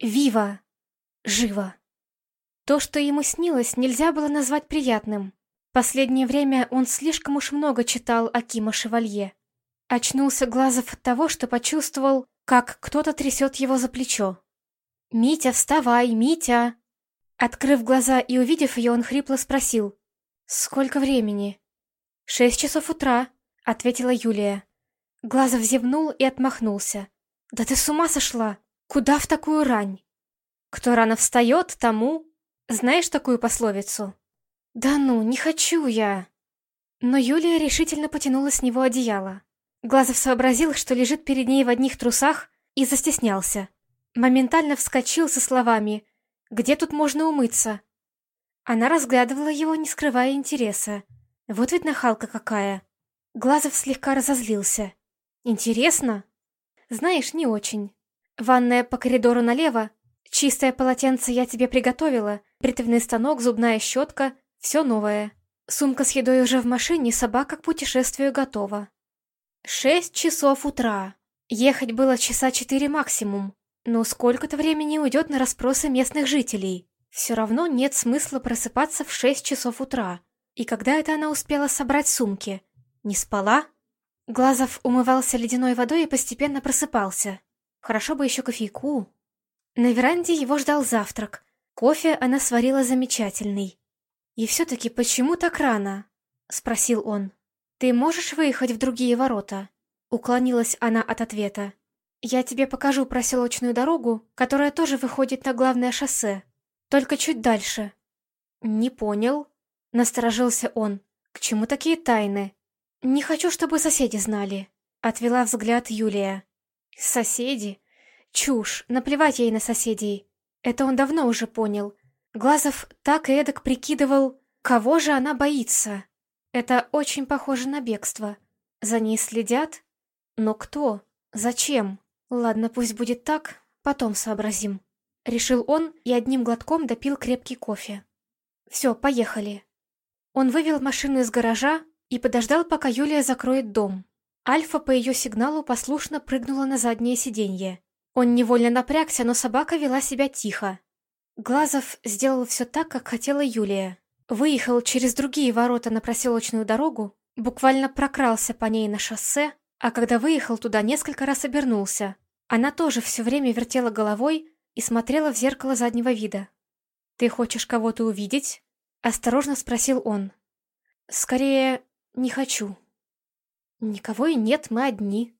Вива! Живо! То, что ему снилось, нельзя было назвать приятным. Последнее время он слишком уж много читал о Кима Шевалье. Очнулся Глазов от того, что почувствовал, как кто-то трясет его за плечо. «Митя, вставай, Митя!» Открыв глаза и увидев ее, он хрипло спросил. «Сколько времени?» «Шесть часов утра», — ответила Юлия. Глазов зевнул и отмахнулся. «Да ты с ума сошла! Куда в такую рань?» «Кто рано встает, тому...» Знаешь такую пословицу? «Да ну, не хочу я!» Но Юлия решительно потянула с него одеяло. Глазов сообразил, что лежит перед ней в одних трусах, и застеснялся. Моментально вскочил со словами «Где тут можно умыться?» Она разглядывала его, не скрывая интереса. Вот ведь нахалка какая. Глазов слегка разозлился. «Интересно?» «Знаешь, не очень. Ванная по коридору налево, чистое полотенце я тебе приготовила, бритвенный станок, зубная щетка, все новое. Сумка с едой уже в машине, собака к путешествию готова. Шесть часов утра. Ехать было часа четыре максимум. Но сколько-то времени уйдет на расспросы местных жителей. Все равно нет смысла просыпаться в шесть часов утра. И когда это она успела собрать сумки? Не спала? Глазов умывался ледяной водой и постепенно просыпался. Хорошо бы еще кофейку. На веранде его ждал завтрак. Кофе она сварила замечательный. «И все-таки почему так рано?» — спросил он. «Ты можешь выехать в другие ворота?» Уклонилась она от ответа. «Я тебе покажу проселочную дорогу, которая тоже выходит на главное шоссе. Только чуть дальше». «Не понял», — насторожился он. «К чему такие тайны?» «Не хочу, чтобы соседи знали», — отвела взгляд Юлия. «Соседи? Чушь, наплевать ей на соседей. Это он давно уже понял. Глазов так и эдак прикидывал, кого же она боится. Это очень похоже на бегство. За ней следят? Но кто? Зачем? Ладно, пусть будет так, потом сообразим. Решил он и одним глотком допил крепкий кофе. Все, поехали. Он вывел машину из гаража и подождал, пока Юлия закроет дом. Альфа по ее сигналу послушно прыгнула на заднее сиденье. Он невольно напрягся, но собака вела себя тихо. Глазов сделал все так, как хотела Юлия. Выехал через другие ворота на проселочную дорогу, буквально прокрался по ней на шоссе, а когда выехал туда, несколько раз обернулся. Она тоже все время вертела головой и смотрела в зеркало заднего вида. «Ты хочешь кого-то увидеть?» — осторожно спросил он. «Скорее, не хочу». «Никого и нет, мы одни».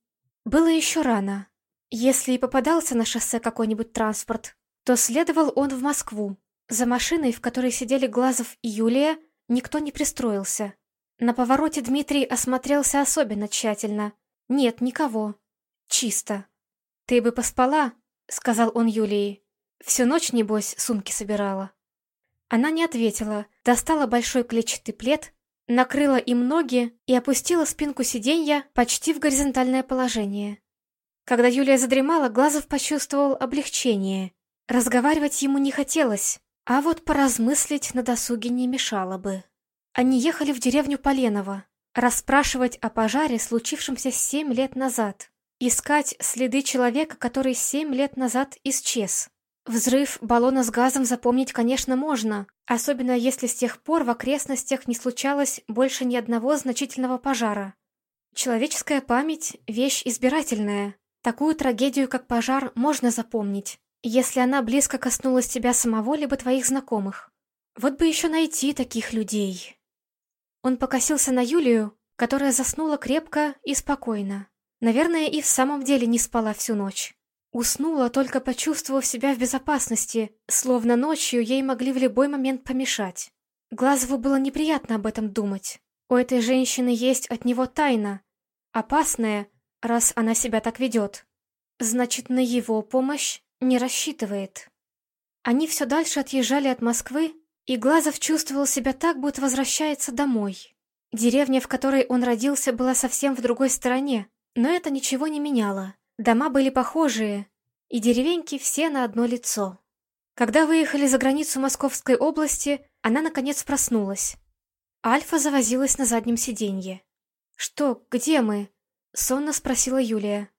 Было еще рано. Если и попадался на шоссе какой-нибудь транспорт, то следовал он в Москву. За машиной, в которой сидели Глазов и Юлия, никто не пристроился. На повороте Дмитрий осмотрелся особенно тщательно. Нет, никого. Чисто. «Ты бы поспала», — сказал он Юлии. «Всю ночь, небось, сумки собирала». Она не ответила, достала большой клетчатый плед, накрыла им ноги и опустила спинку сиденья почти в горизонтальное положение. Когда Юлия задремала, Глазов почувствовал облегчение. Разговаривать ему не хотелось, а вот поразмыслить на досуге не мешало бы. Они ехали в деревню Поленово, расспрашивать о пожаре, случившемся семь лет назад, искать следы человека, который семь лет назад исчез. Взрыв баллона с газом запомнить, конечно, можно, особенно если с тех пор в окрестностях не случалось больше ни одного значительного пожара. Человеческая память — вещь избирательная. Такую трагедию, как пожар, можно запомнить, если она близко коснулась тебя самого либо твоих знакомых. Вот бы еще найти таких людей. Он покосился на Юлию, которая заснула крепко и спокойно. Наверное, и в самом деле не спала всю ночь. Уснула, только почувствовав себя в безопасности, словно ночью ей могли в любой момент помешать. Глазову было неприятно об этом думать. У этой женщины есть от него тайна. Опасная, раз она себя так ведет. Значит, на его помощь не рассчитывает. Они все дальше отъезжали от Москвы, и Глазов чувствовал себя так, будто возвращается домой. Деревня, в которой он родился, была совсем в другой стороне, но это ничего не меняло. Дома были похожие, и деревеньки все на одно лицо. Когда выехали за границу Московской области, она, наконец, проснулась. Альфа завозилась на заднем сиденье. «Что, где мы?» — сонно спросила Юлия.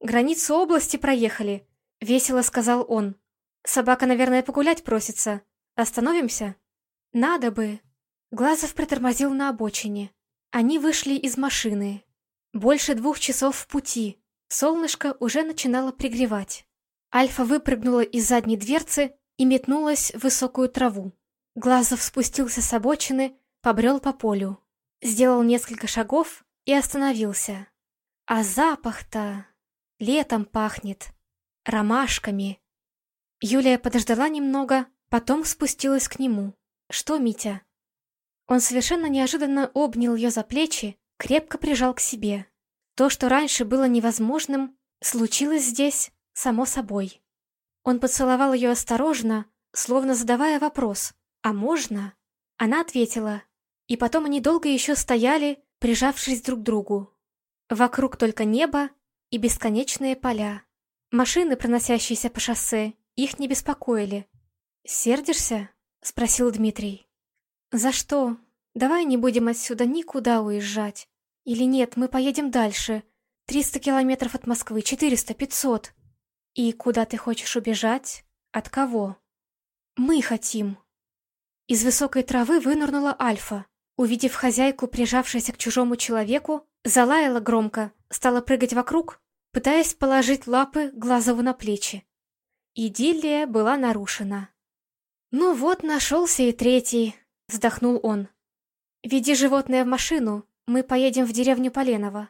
«Границу области проехали», — весело сказал он. Собака, наверное, погулять просится. Остановимся? Надо бы. Глазов притормозил на обочине. Они вышли из машины. Больше двух часов в пути. Солнышко уже начинало пригревать. Альфа выпрыгнула из задней дверцы и метнулась в высокую траву. Глазов спустился с обочины, побрел по полю. Сделал несколько шагов и остановился. А запах-то летом пахнет, ромашками. Юлия подождала немного, потом спустилась к нему. «Что, Митя?» Он совершенно неожиданно обнял ее за плечи, крепко прижал к себе. То, что раньше было невозможным, случилось здесь само собой. Он поцеловал ее осторожно, словно задавая вопрос «А можно?». Она ответила, и потом они долго еще стояли, прижавшись друг к другу. Вокруг только небо и бесконечные поля. Машины, проносящиеся по шоссе, их не беспокоили. «Сердишься?» — спросил Дмитрий. «За что? Давай не будем отсюда никуда уезжать. Или нет, мы поедем дальше. Триста километров от Москвы, четыреста, пятьсот. И куда ты хочешь убежать? От кого?» «Мы хотим». Из высокой травы вынырнула Альфа. Увидев хозяйку, прижавшуюся к чужому человеку, залаяла громко, стала прыгать вокруг, пытаясь положить лапы Глазову на плечи. Идиллия была нарушена. «Ну вот, нашелся и третий», — вздохнул он. «Веди животное в машину, мы поедем в деревню Поленово,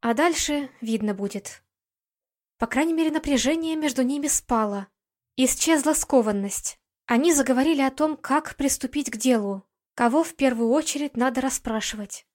а дальше видно будет». По крайней мере, напряжение между ними спало. Исчезла скованность. Они заговорили о том, как приступить к делу, Кого в первую очередь надо расспрашивать?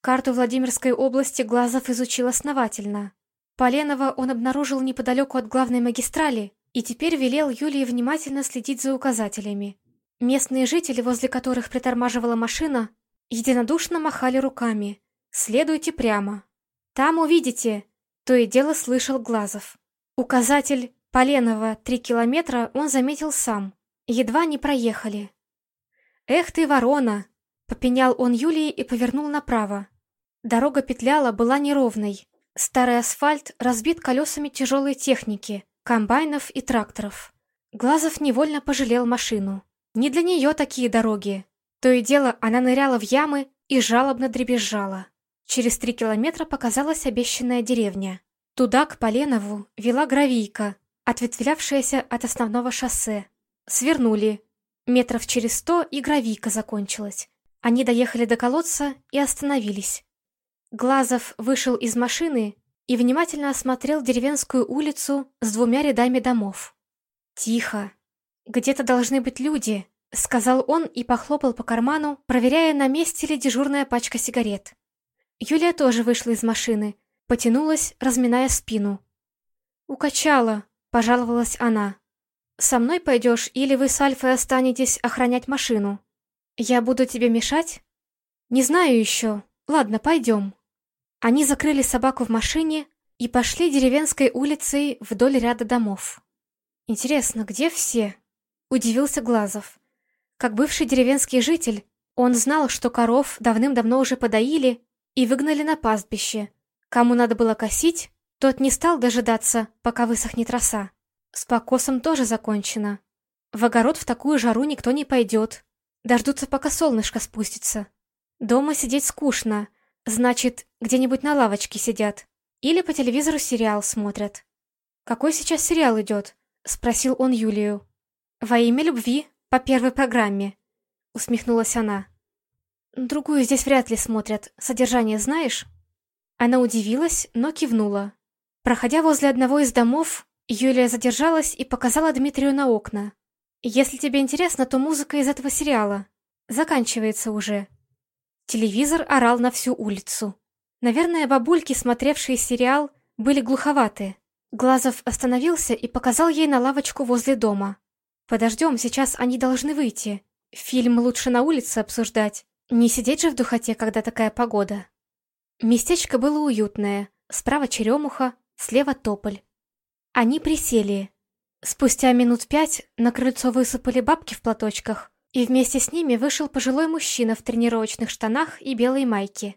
Карту Владимирской области Глазов изучил основательно. Поленова он обнаружил неподалеку от главной магистрали и теперь велел Юлии внимательно следить за указателями. Местные жители, возле которых притормаживала машина, единодушно махали руками. «Следуйте прямо». «Там увидите», — то и дело слышал Глазов. Указатель Поленова три километра он заметил сам. Едва не проехали. «Эх ты, ворона!» — попенял он Юлии и повернул направо. Дорога петляла, была неровной. Старый асфальт разбит колесами тяжелой техники, комбайнов и тракторов. Глазов невольно пожалел машину. Не для нее такие дороги. То и дело она ныряла в ямы и жалобно дребезжала. Через три километра показалась обещанная деревня. Туда, к Поленову, вела гравийка, ответвлявшаяся от основного шоссе. Свернули, Метров через сто и гравийка закончилась. Они доехали до колодца и остановились. Глазов вышел из машины и внимательно осмотрел деревенскую улицу с двумя рядами домов. «Тихо. Где-то должны быть люди», — сказал он и похлопал по карману, проверяя, на месте ли дежурная пачка сигарет. Юлия тоже вышла из машины, потянулась, разминая спину. «Укачала», — пожаловалась она. «Со мной пойдешь, или вы с Альфой останетесь охранять машину? Я буду тебе мешать?» «Не знаю еще. Ладно, пойдем». Они закрыли собаку в машине и пошли деревенской улицей вдоль ряда домов. «Интересно, где все?» — удивился Глазов. Как бывший деревенский житель, он знал, что коров давным-давно уже подоили и выгнали на пастбище. Кому надо было косить, тот не стал дожидаться, пока высохнет роса. С покосом тоже закончено. В огород в такую жару никто не пойдет. Дождутся, пока солнышко спустится. Дома сидеть скучно, значит, где-нибудь на лавочке сидят. Или по телевизору сериал смотрят. «Какой сейчас сериал идет?» — спросил он Юлию. «Во имя любви, по первой программе», — усмехнулась она. «Другую здесь вряд ли смотрят. Содержание знаешь?» Она удивилась, но кивнула. Проходя возле одного из домов, Юлия задержалась и показала Дмитрию на окна. «Если тебе интересно, то музыка из этого сериала. Заканчивается уже». Телевизор орал на всю улицу. Наверное, бабульки, смотревшие сериал, были глуховаты. Глазов остановился и показал ей на лавочку возле дома. «Подождем, сейчас они должны выйти. Фильм лучше на улице обсуждать. Не сидеть же в духоте, когда такая погода». Местечко было уютное. Справа черемуха, слева тополь. Они присели. Спустя минут пять на крыльцо высыпали бабки в платочках, и вместе с ними вышел пожилой мужчина в тренировочных штанах и белой майке.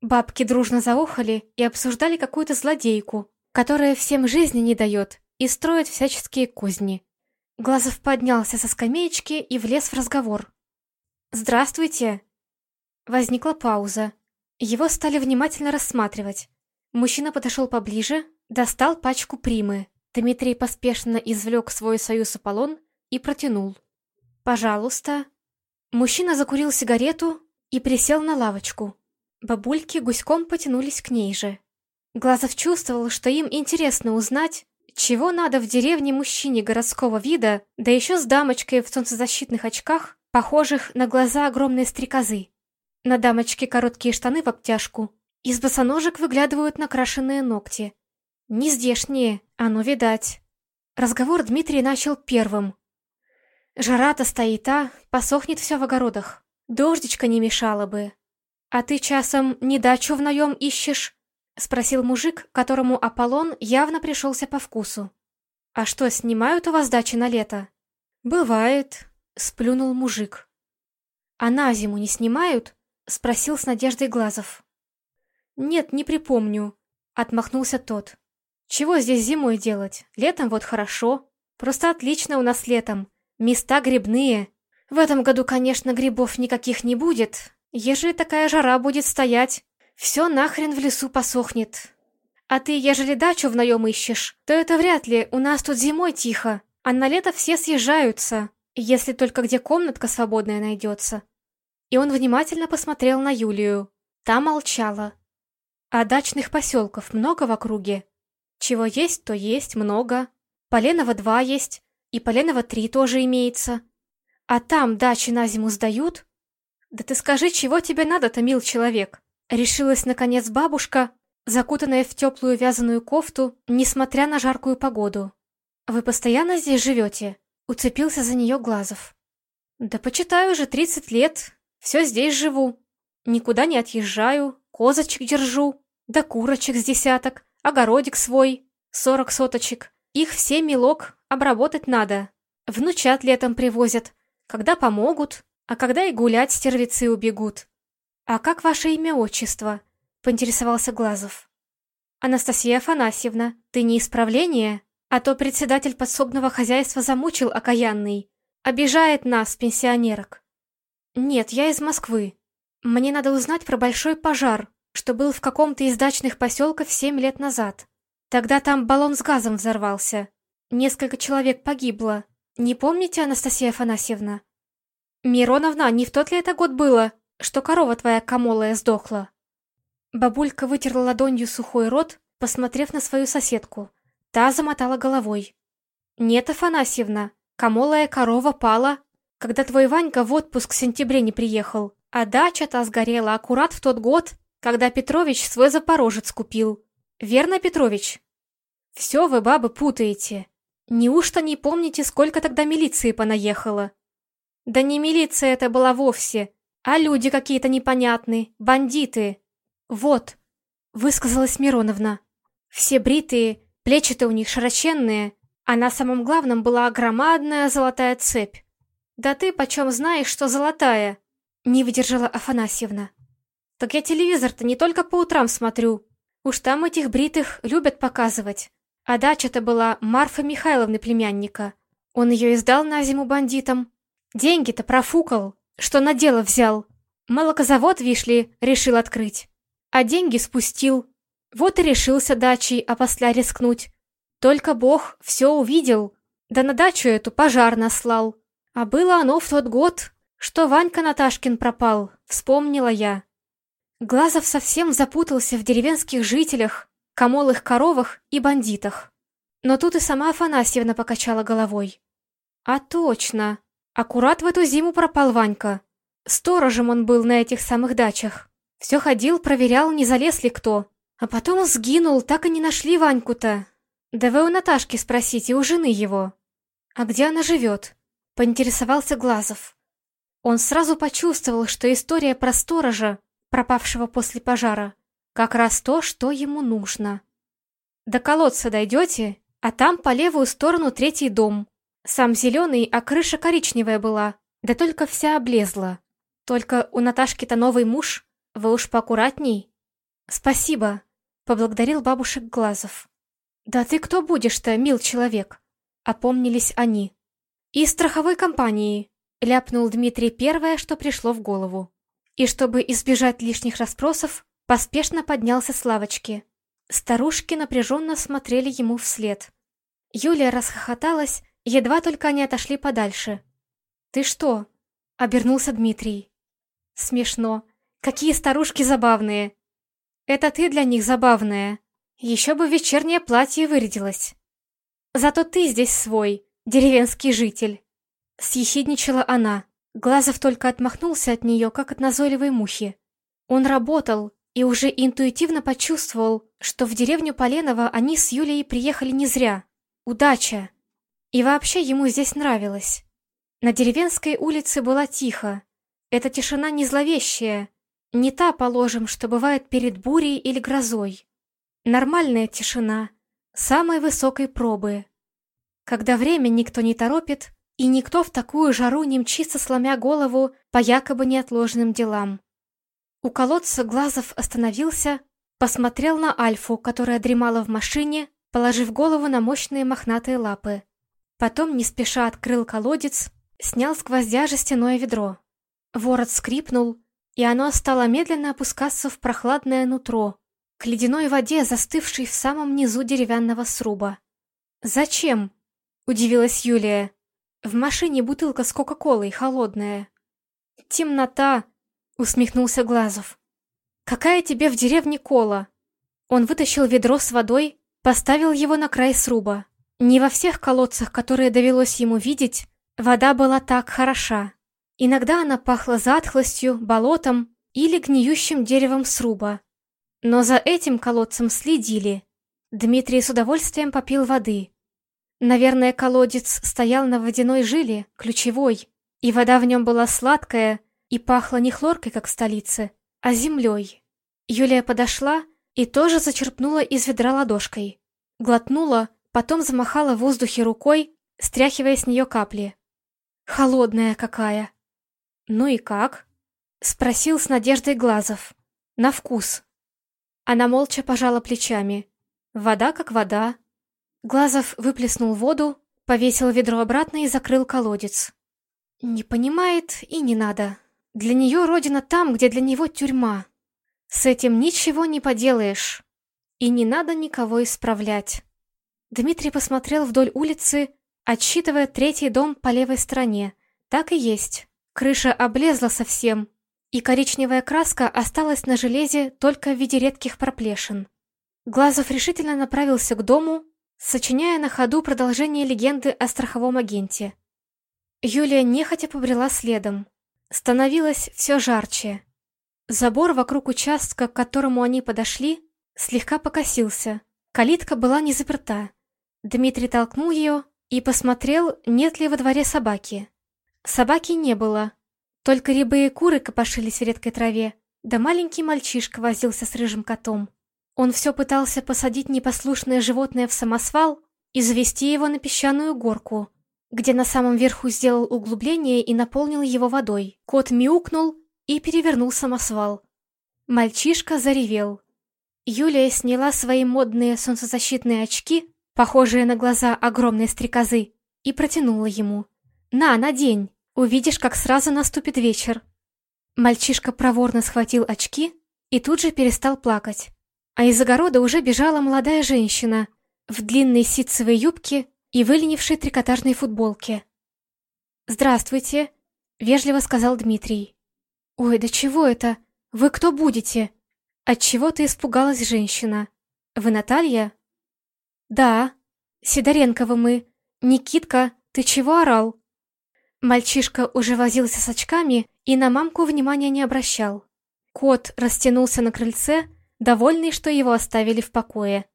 Бабки дружно заохали и обсуждали какую-то злодейку, которая всем жизни не дает и строит всяческие козни. Глазов поднялся со скамеечки и влез в разговор. «Здравствуйте!» Возникла пауза. Его стали внимательно рассматривать. Мужчина подошел поближе, достал пачку примы. Дмитрий поспешно извлек свой союз Аполлон и протянул. «Пожалуйста». Мужчина закурил сигарету и присел на лавочку. Бабульки гуськом потянулись к ней же. Глазов чувствовал, что им интересно узнать, чего надо в деревне мужчине городского вида, да еще с дамочкой в солнцезащитных очках, похожих на глаза огромной стрекозы. На дамочке короткие штаны в обтяжку. Из босоножек выглядывают накрашенные ногти. Не здешние, оно видать. Разговор Дмитрий начал первым. Жара-то стоит, а? Посохнет все в огородах. Дождичка не мешало бы. А ты часом не дачу в наем ищешь? Спросил мужик, которому Аполлон явно пришелся по вкусу. А что, снимают у вас дачи на лето? Бывает, сплюнул мужик. А на зиму не снимают? — спросил с надеждой Глазов. «Нет, не припомню», — отмахнулся тот. «Чего здесь зимой делать? Летом вот хорошо. Просто отлично у нас летом. Места грибные. В этом году, конечно, грибов никаких не будет. Ежели такая жара будет стоять, все нахрен в лесу посохнет. А ты, ежели дачу в наем ищешь, то это вряд ли, у нас тут зимой тихо, а на лето все съезжаются, если только где комнатка свободная найдется и он внимательно посмотрел на Юлию. Та молчала. А дачных поселков много в округе? Чего есть, то есть, много. Поленово два есть, и Поленово три тоже имеется. А там дачи на зиму сдают? Да ты скажи, чего тебе надо-то, мил человек? Решилась, наконец, бабушка, закутанная в теплую вязаную кофту, несмотря на жаркую погоду. Вы постоянно здесь живете? Уцепился за нее Глазов. Да почитаю уже тридцать лет, все здесь живу. Никуда не отъезжаю, козочек держу, да курочек с десяток, огородик свой, сорок соточек. Их все, милок, обработать надо. Внучат летом привозят, когда помогут, а когда и гулять стервицы убегут. «А как ваше имя-отчество?» — поинтересовался Глазов. «Анастасия Афанасьевна, ты не исправление? А то председатель подсобного хозяйства замучил окаянный. Обижает нас, пенсионерок». «Нет, я из Москвы. Мне надо узнать про большой пожар, что был в каком-то из дачных поселков семь лет назад. Тогда там баллон с газом взорвался. Несколько человек погибло. Не помните, Анастасия Афанасьевна?» «Мироновна, не в тот ли это год было, что корова твоя комолая сдохла?» Бабулька вытерла ладонью сухой рот, посмотрев на свою соседку. Та замотала головой. «Нет, Афанасьевна, комолая корова пала, когда твой Ванька в отпуск в сентябре не приехал, а дача-то сгорела аккурат в тот год, когда Петрович свой Запорожец купил. Верно, Петрович? Все вы, бабы, путаете. Неужто не помните, сколько тогда милиции понаехало? Да не милиция это была вовсе, а люди какие-то непонятные, бандиты. Вот, высказалась Мироновна. Все бритые, плечи-то у них широченные, а на самом главном была громадная золотая цепь. «Да ты почем знаешь, что золотая?» Не выдержала Афанасьевна. «Так я телевизор-то не только по утрам смотрю. Уж там этих бритых любят показывать. А дача-то была Марфа Михайловны племянника. Он ее издал на зиму бандитам. Деньги-то профукал, что на дело взял. Молокозавод, вишли, решил открыть. А деньги спустил. Вот и решился дачей опосля рискнуть. Только Бог все увидел, да на дачу эту пожар наслал. А было оно в тот год, что Ванька Наташкин пропал, вспомнила я. Глазов совсем запутался в деревенских жителях, комолых коровах и бандитах. Но тут и сама Афанасьевна покачала головой. А точно, аккурат в эту зиму пропал Ванька. Сторожем он был на этих самых дачах. Все ходил, проверял, не залез ли кто. А потом сгинул, так и не нашли Ваньку-то. Да вы у Наташки спросите, у жены его. А где она живет? Поинтересовался Глазов. Он сразу почувствовал, что история про сторожа, пропавшего после пожара, как раз то, что ему нужно. До колодца дойдете, а там по левую сторону третий дом. Сам зеленый, а крыша коричневая была, да только вся облезла. Только у Наташки-то новый муж, вы уж поаккуратней. Спасибо, поблагодарил бабушек Глазов. Да ты кто будешь-то, мил человек? Опомнились они. «Из страховой компании», — ляпнул Дмитрий первое, что пришло в голову. И чтобы избежать лишних расспросов, поспешно поднялся с лавочки. Старушки напряженно смотрели ему вслед. Юлия расхохоталась, едва только они отошли подальше. «Ты что?» — обернулся Дмитрий. «Смешно. Какие старушки забавные!» «Это ты для них забавная. Еще бы вечернее платье вырядилось. Зато ты здесь свой, деревенский житель!» Съехидничала она. Глазов только отмахнулся от нее, как от назойливой мухи. Он работал и уже интуитивно почувствовал, что в деревню Поленова они с Юлией приехали не зря. Удача! И вообще ему здесь нравилось. На деревенской улице было тихо. Эта тишина не зловещая, не та, положим, что бывает перед бурей или грозой. Нормальная тишина, самой высокой пробы. Когда время никто не торопит, и никто в такую жару не мчится, сломя голову по якобы неотложным делам. У колодца Глазов остановился, посмотрел на Альфу, которая дремала в машине, положив голову на мощные мохнатые лапы. Потом не спеша открыл колодец, снял с гвоздя жестяное ведро. Ворот скрипнул, и оно стало медленно опускаться в прохладное нутро, к ледяной воде, застывшей в самом низу деревянного сруба. «Зачем?» — удивилась Юлия. В машине бутылка с Кока-Колой, холодная. Темнота, усмехнулся Глазов. Какая тебе в деревне кола? Он вытащил ведро с водой, поставил его на край сруба. Не во всех колодцах, которые довелось ему видеть, вода была так хороша. Иногда она пахла затхлостью, болотом или гниющим деревом сруба. Но за этим колодцем следили. Дмитрий с удовольствием попил воды. Наверное, колодец стоял на водяной жиле, ключевой, и вода в нем была сладкая и пахла не хлоркой, как в столице, а землей. Юлия подошла и тоже зачерпнула из ведра ладошкой. Глотнула, потом замахала в воздухе рукой, стряхивая с нее капли. Холодная какая. «Ну и как?» — спросил с надеждой Глазов. «На вкус». Она молча пожала плечами. «Вода как вода, Глазов выплеснул воду, повесил ведро обратно и закрыл колодец. Не понимает и не надо. Для нее родина там, где для него тюрьма. С этим ничего не поделаешь. И не надо никого исправлять. Дмитрий посмотрел вдоль улицы, отсчитывая третий дом по левой стороне. Так и есть. Крыша облезла совсем, и коричневая краска осталась на железе только в виде редких проплешин. Глазов решительно направился к дому, сочиняя на ходу продолжение легенды о страховом агенте. Юлия нехотя побрела следом. Становилось все жарче. Забор вокруг участка, к которому они подошли, слегка покосился. Калитка была не заперта. Дмитрий толкнул ее и посмотрел, нет ли во дворе собаки. Собаки не было. Только рябые куры копошились в редкой траве, да маленький мальчишка возился с рыжим котом. Он все пытался посадить непослушное животное в самосвал и завести его на песчаную горку, где на самом верху сделал углубление и наполнил его водой. Кот мяукнул и перевернул самосвал. Мальчишка заревел. Юлия сняла свои модные солнцезащитные очки, похожие на глаза огромной стрекозы, и протянула ему. «На, надень! Увидишь, как сразу наступит вечер!» Мальчишка проворно схватил очки и тут же перестал плакать а из огорода уже бежала молодая женщина в длинной ситцевой юбке и выленившей трикотажной футболке. «Здравствуйте», — вежливо сказал Дмитрий. «Ой, да чего это? Вы кто будете?» Отчего-то испугалась женщина. «Вы Наталья?» «Да. Сидоренкова мы. Никитка, ты чего орал?» Мальчишка уже возился с очками и на мамку внимания не обращал. Кот растянулся на крыльце, довольный, что его оставили в покое.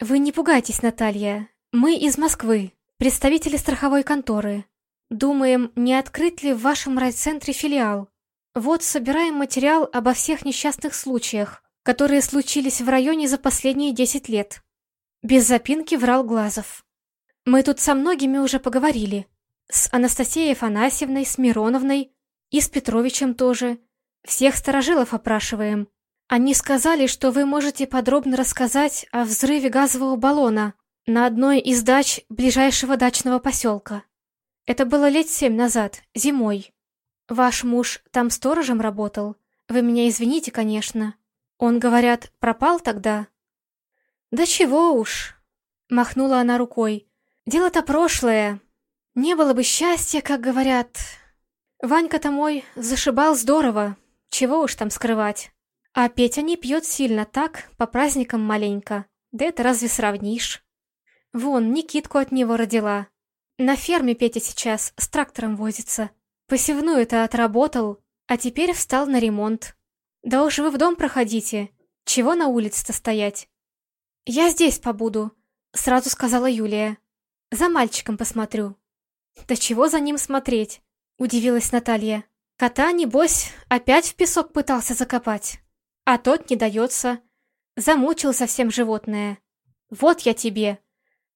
«Вы не пугайтесь, Наталья. Мы из Москвы, представители страховой конторы. Думаем, не открыть ли в вашем райцентре филиал. Вот собираем материал обо всех несчастных случаях, которые случились в районе за последние десять лет». Без запинки врал Глазов. «Мы тут со многими уже поговорили. С Анастасией Афанасьевной, с Мироновной и с Петровичем тоже. Всех сторожилов опрашиваем. Они сказали, что вы можете подробно рассказать о взрыве газового баллона на одной из дач ближайшего дачного поселка. Это было лет семь назад, зимой. Ваш муж там сторожем работал. Вы меня извините, конечно. Он, говорят, пропал тогда?» «Да чего уж!» — махнула она рукой. «Дело-то прошлое. Не было бы счастья, как говорят. Ванька-то мой зашибал здорово. Чего уж там скрывать. А Петя не пьет сильно так, по праздникам маленько. Да это разве сравнишь? Вон, Никитку от него родила. На ферме Петя сейчас с трактором возится. Посевную-то отработал, а теперь встал на ремонт. Да уж вы в дом проходите. Чего на улице-то стоять? Я здесь побуду, сразу сказала Юлия. За мальчиком посмотрю. Да чего за ним смотреть? Удивилась Наталья. Кота, небось, опять в песок пытался закопать. А тот не дается. Замучил совсем животное. Вот я тебе.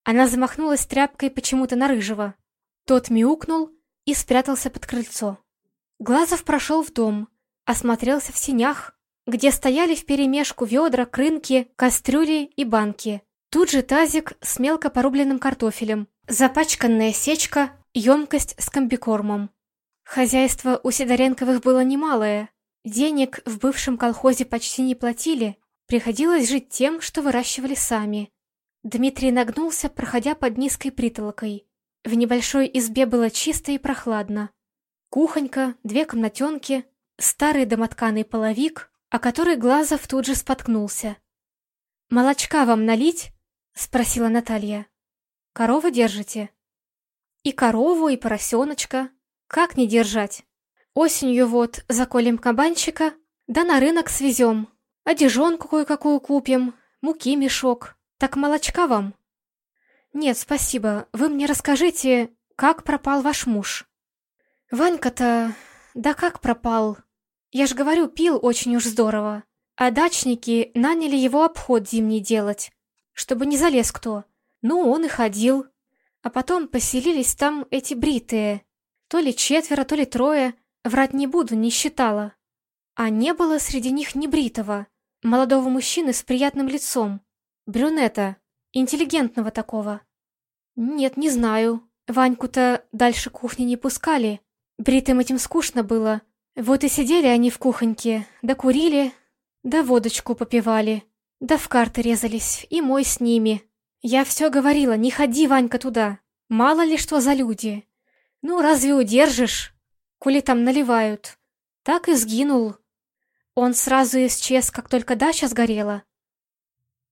Она замахнулась тряпкой почему-то на рыжего. Тот мяукнул и спрятался под крыльцо. Глазов прошел в дом, осмотрелся в синях, где стояли вперемешку ведра, крынки, кастрюли и банки. Тут же тазик с мелко порубленным картофелем, запачканная сечка, емкость с комбикормом. Хозяйство у Сидоренковых было немалое. Денег в бывшем колхозе почти не платили, приходилось жить тем, что выращивали сами. Дмитрий нагнулся, проходя под низкой притолокой. В небольшой избе было чисто и прохладно. Кухонька, две комнатенки, старый домотканый половик, о который Глазов тут же споткнулся. «Молочка вам налить?» — спросила Наталья. «Корову держите?» «И корову, и поросеночка. Как не держать? Осенью вот заколем кабанчика, да на рынок свезем, одежонку кое-какую купим, муки мешок. Так молочка вам?» «Нет, спасибо. Вы мне расскажите, как пропал ваш муж?» «Ванька-то... Да как пропал? Я ж говорю, пил очень уж здорово. А дачники наняли его обход зимний делать, чтобы не залез кто. Ну, он и ходил. А потом поселились там эти бритые. То ли четверо, то ли трое. Врать не буду, не считала. А не было среди них ни бритого. Молодого мужчины с приятным лицом. Брюнета. Интеллигентного такого. Нет, не знаю. Ваньку-то дальше кухни не пускали. Бритым этим скучно было. Вот и сидели они в кухоньке, да курили, да водочку попивали, да в карты резались, и мой с ними. Я все говорила, не ходи, Ванька, туда. Мало ли что за люди. Ну, разве удержишь? Коли там наливают. Так и сгинул. Он сразу исчез, как только дача сгорела.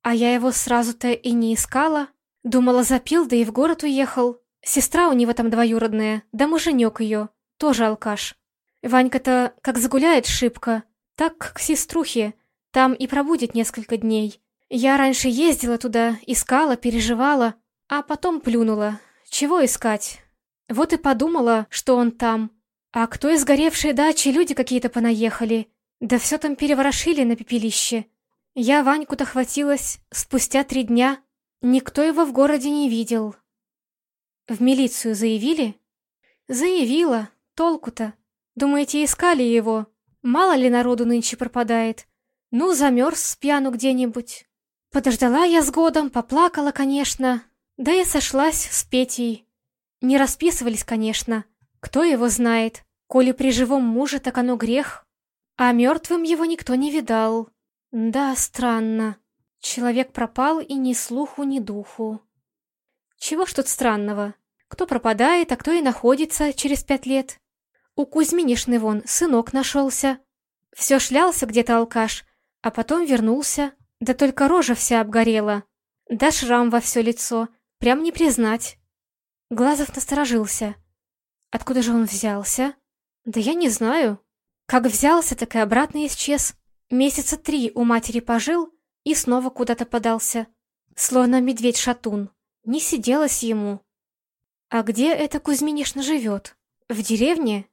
А я его сразу-то и не искала. Думала, запил, да и в город уехал. Сестра у него там двоюродная, да муженек ее тоже алкаш. Ванька-то как загуляет шибко, так к сеструхе, там и пробудет несколько дней. Я раньше ездила туда, искала, переживала, а потом плюнула. Чего искать? Вот и подумала, что он там. А кто из горевшей дачи люди какие-то понаехали. Да все там переворошили на пепелище. Я Ваньку-то хватилась спустя три дня. Никто его в городе не видел. В милицию заявили? Заявила, Толку-то? Думаете, искали его? Мало ли народу нынче пропадает. Ну, замерз с пьяну где-нибудь. Подождала я с годом, поплакала, конечно. Да и сошлась с Петей. Не расписывались, конечно. Кто его знает? Коли при живом муже, так оно грех. А мертвым его никто не видал. Да, странно. Человек пропал и ни слуху, ни духу. Чего ж тут странного? Кто пропадает, а кто и находится через пять лет? У Кузьминишны вон сынок нашелся. Все шлялся где-то алкаш, а потом вернулся. Да только рожа вся обгорела. Да шрам во все лицо. Прям не признать. Глазов насторожился. Откуда же он взялся? Да я не знаю. Как взялся, так и обратно исчез. Месяца три у матери пожил и снова куда-то подался. Словно медведь-шатун. Не сиделось ему. А где эта Кузьминишна живет? В деревне?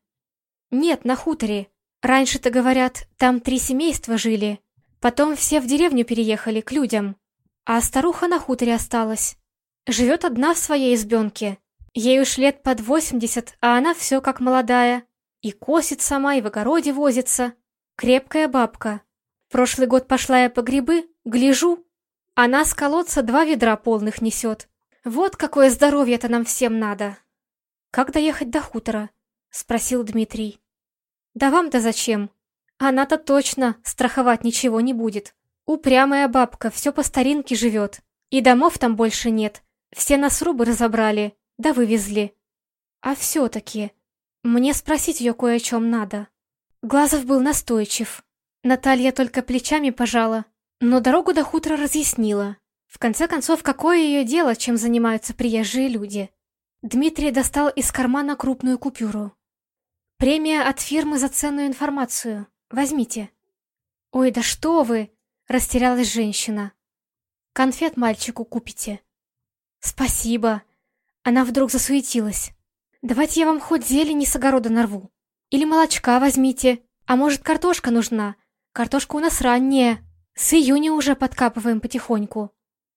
«Нет, на хуторе. Раньше-то, говорят, там три семейства жили. Потом все в деревню переехали, к людям. А старуха на хуторе осталась. Живет одна в своей избенке. Ей уж лет под восемьдесят, а она все как молодая. И косит сама, и в огороде возится. Крепкая бабка. Прошлый год пошла я по грибы, гляжу. Она с колодца два ведра полных несет. Вот какое здоровье-то нам всем надо. «Как доехать до хутора?» — спросил Дмитрий. «Да вам-то зачем? Она-то точно страховать ничего не будет. Упрямая бабка, все по старинке живет. И домов там больше нет. Все на срубы разобрали, да вывезли. А все-таки, мне спросить ее кое о чем надо». Глазов был настойчив. Наталья только плечами пожала, но дорогу до хутора разъяснила. В конце концов, какое ее дело, чем занимаются приезжие люди? Дмитрий достал из кармана крупную купюру. «Премия от фирмы за ценную информацию. Возьмите». «Ой, да что вы!» — растерялась женщина. «Конфет мальчику купите». «Спасибо». Она вдруг засуетилась. «Давайте я вам хоть зелень с огорода нарву. Или молочка возьмите. А может, картошка нужна? Картошка у нас ранняя. С июня уже подкапываем потихоньку».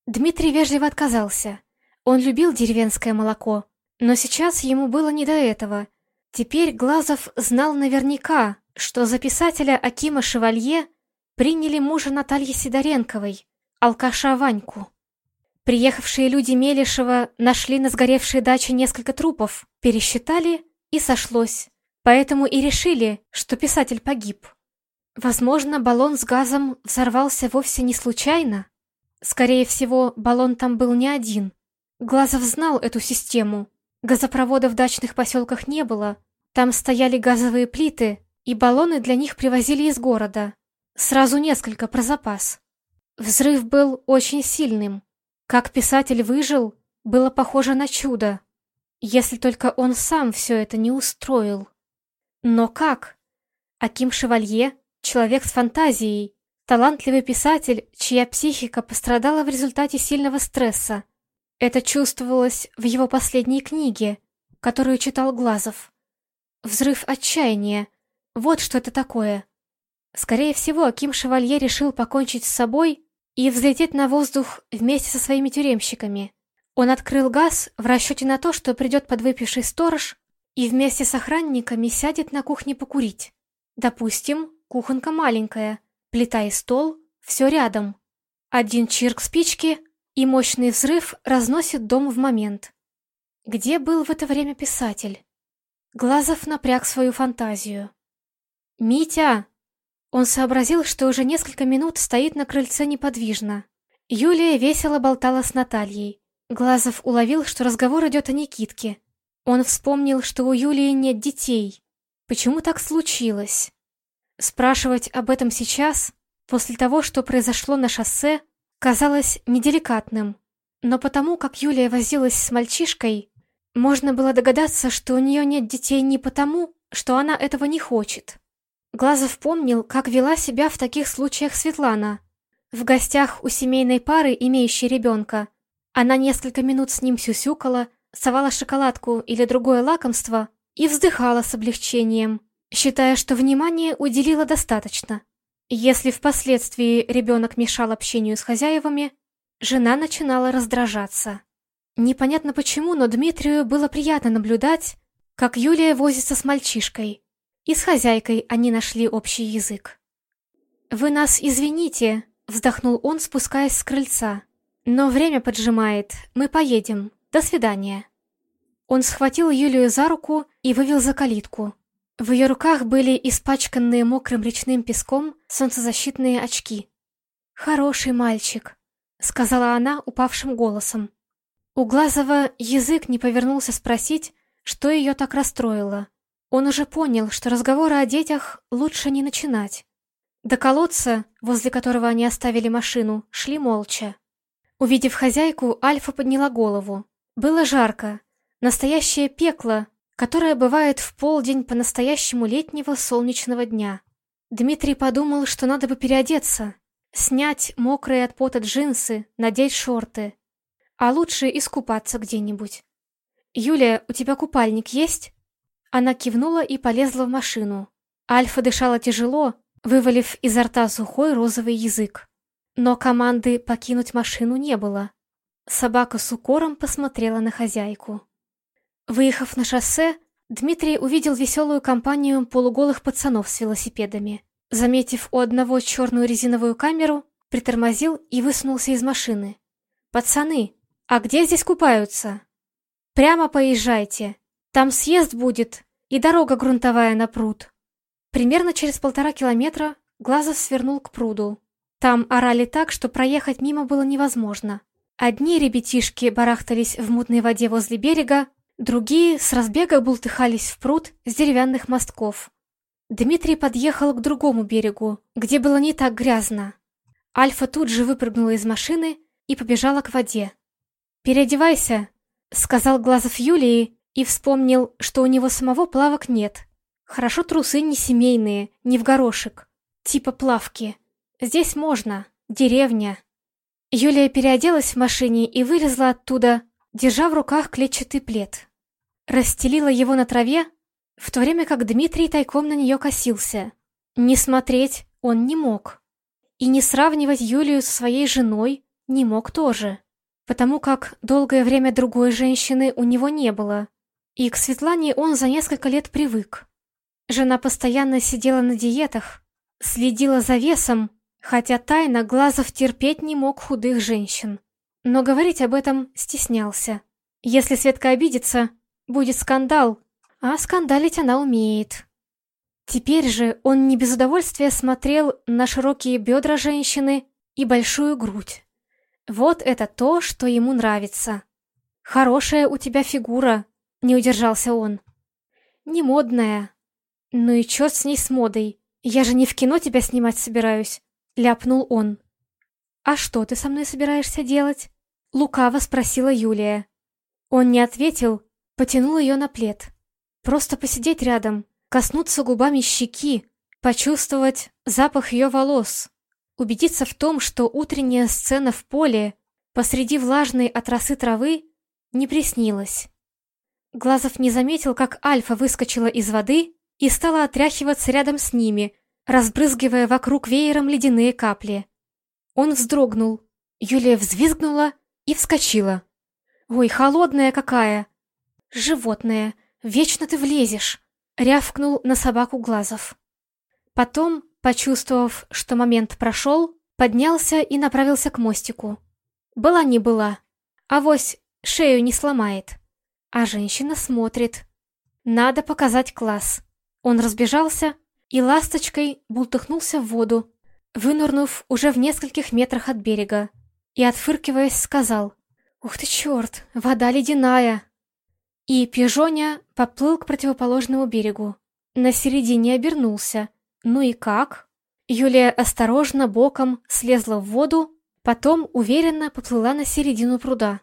Дмитрий вежливо отказался. Он любил деревенское молоко, но сейчас ему было не до этого. Теперь Глазов знал наверняка, что за писателя Акима Шевалье приняли мужа Натальи Сидоренковой, алкаша Ваньку. Приехавшие люди Мелешева нашли на сгоревшей даче несколько трупов, пересчитали и сошлось. Поэтому и решили, что писатель погиб. Возможно, баллон с газом взорвался вовсе не случайно. Скорее всего, баллон там был не один. Глазов знал эту систему. Газопровода в дачных поселках не было. Там стояли газовые плиты, и баллоны для них привозили из города. Сразу несколько про запас. Взрыв был очень сильным. Как писатель выжил, было похоже на чудо. Если только он сам все это не устроил. Но как? Аким Шевалье — человек с фантазией, талантливый писатель, чья психика пострадала в результате сильного стресса. Это чувствовалось в его последней книге, которую читал Глазов. Взрыв отчаяния. Вот что это такое. Скорее всего, Аким Шевалье решил покончить с собой и взлететь на воздух вместе со своими тюремщиками. Он открыл газ в расчете на то, что придет подвыпивший сторож и вместе с охранниками сядет на кухне покурить. Допустим, кухонка маленькая, плита и стол, все рядом. Один чирк спички, и мощный взрыв разносит дом в момент. Где был в это время писатель? Глазов напряг свою фантазию. «Митя!» Он сообразил, что уже несколько минут стоит на крыльце неподвижно. Юлия весело болтала с Натальей. Глазов уловил, что разговор идет о Никитке. Он вспомнил, что у Юлии нет детей. Почему так случилось? Спрашивать об этом сейчас, после того, что произошло на шоссе, казалось неделикатным. Но потому, как Юлия возилась с мальчишкой, можно было догадаться, что у нее нет детей не потому, что она этого не хочет. Глазов помнил, как вела себя в таких случаях Светлана. В гостях у семейной пары, имеющей ребенка, она несколько минут с ним сюсюкала, совала шоколадку или другое лакомство и вздыхала с облегчением, считая, что внимания уделила достаточно. Если впоследствии ребенок мешал общению с хозяевами, жена начинала раздражаться. Непонятно почему, но Дмитрию было приятно наблюдать, как Юлия возится с мальчишкой, и с хозяйкой они нашли общий язык. «Вы нас извините», — вздохнул он, спускаясь с крыльца. «Но время поджимает. Мы поедем. До свидания». Он схватил Юлию за руку и вывел за калитку. В ее руках были испачканные мокрым речным песком солнцезащитные очки. «Хороший мальчик», — сказала она упавшим голосом. У Глазова язык не повернулся спросить, что ее так расстроило. Он уже понял, что разговоры о детях лучше не начинать. До колодца, возле которого они оставили машину, шли молча. Увидев хозяйку, Альфа подняла голову. Было жарко. Настоящее пекло, которое бывает в полдень по-настоящему летнего солнечного дня. Дмитрий подумал, что надо бы переодеться, снять мокрые от пота джинсы, надеть шорты. А лучше искупаться где-нибудь. «Юлия, у тебя купальник есть?» Она кивнула и полезла в машину. Альфа дышала тяжело, вывалив изо рта сухой розовый язык. Но команды покинуть машину не было. Собака с укором посмотрела на хозяйку. Выехав на шоссе, Дмитрий увидел веселую компанию полуголых пацанов с велосипедами. Заметив у одного черную резиновую камеру, притормозил и высунулся из машины. «Пацаны, а где здесь купаются?» «Прямо поезжайте. Там съезд будет и дорога грунтовая на пруд. Примерно через полтора километра Глазов свернул к пруду. Там орали так, что проехать мимо было невозможно. Одни ребятишки барахтались в мутной воде возле берега, другие с разбега бултыхались в пруд с деревянных мостков. Дмитрий подъехал к другому берегу, где было не так грязно. Альфа тут же выпрыгнула из машины и побежала к воде. «Переодевайся», — сказал Глазов Юлии и вспомнил, что у него самого плавок нет. Хорошо трусы не семейные, не в горошек. Типа плавки. Здесь можно. Деревня. Юлия переоделась в машине и вылезла оттуда, держа в руках клетчатый плед. Расстелила его на траве, в то время как Дмитрий тайком на нее косился. Не смотреть он не мог. И не сравнивать Юлию со своей женой не мог тоже, потому как долгое время другой женщины у него не было. И к Светлане он за несколько лет привык. Жена постоянно сидела на диетах, следила за весом, хотя тайно Глазов терпеть не мог худых женщин. Но говорить об этом стеснялся. Если Светка обидится, будет скандал, а скандалить она умеет. Теперь же он не без удовольствия смотрел на широкие бедра женщины и большую грудь. Вот это то, что ему нравится. «Хорошая у тебя фигура», не удержался он. Не модная. Ну и черт с ней с модой. Я же не в кино тебя снимать собираюсь. Ляпнул он. А что ты со мной собираешься делать? Лукаво спросила Юлия. Он не ответил, потянул ее на плед. Просто посидеть рядом, коснуться губами щеки, почувствовать запах ее волос, убедиться в том, что утренняя сцена в поле посреди влажной от росы травы не приснилась. Глазов не заметил, как Альфа выскочила из воды и стала отряхиваться рядом с ними, разбрызгивая вокруг веером ледяные капли. Он вздрогнул. Юлия взвизгнула и вскочила. «Ой, холодная какая!» «Животное, вечно ты влезешь!» — рявкнул на собаку Глазов. Потом, почувствовав, что момент прошел, поднялся и направился к мостику. Была не была. Авось шею не сломает. А женщина смотрит. Надо показать класс. Он разбежался и ласточкой бултыхнулся в воду, вынырнув уже в нескольких метрах от берега. И, отфыркиваясь, сказал «Ух ты черт, вода ледяная!» И Пижоня поплыл к противоположному берегу. На середине обернулся. Ну и как? Юлия осторожно боком слезла в воду, потом уверенно поплыла на середину пруда.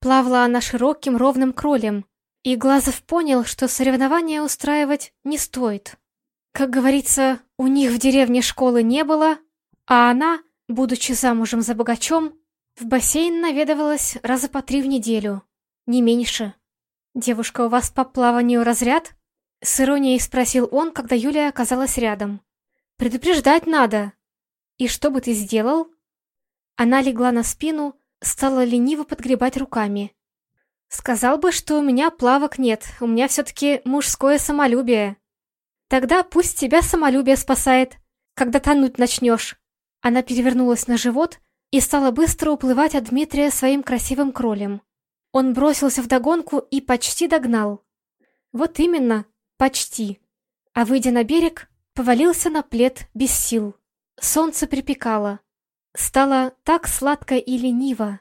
Плавала она широким ровным кролем, и Глазов понял, что соревнования устраивать не стоит. Как говорится, у них в деревне школы не было, а она, будучи замужем за богачом, в бассейн наведывалась раза по три в неделю, не меньше. «Девушка, у вас по плаванию разряд?» С иронией спросил он, когда Юлия оказалась рядом. «Предупреждать надо!» «И что бы ты сделал?» Она легла на спину, стала лениво подгребать руками. «Сказал бы, что у меня плавок нет, у меня все-таки мужское самолюбие». «Тогда пусть тебя самолюбие спасает, когда тонуть начнешь». Она перевернулась на живот и стала быстро уплывать от Дмитрия своим красивым кролем. Он бросился вдогонку и почти догнал. Вот именно, почти. А выйдя на берег, повалился на плед без сил. Солнце припекало. Стало так сладко и лениво.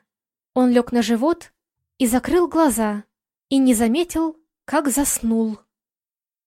Он лег на живот и закрыл глаза, и не заметил, как заснул.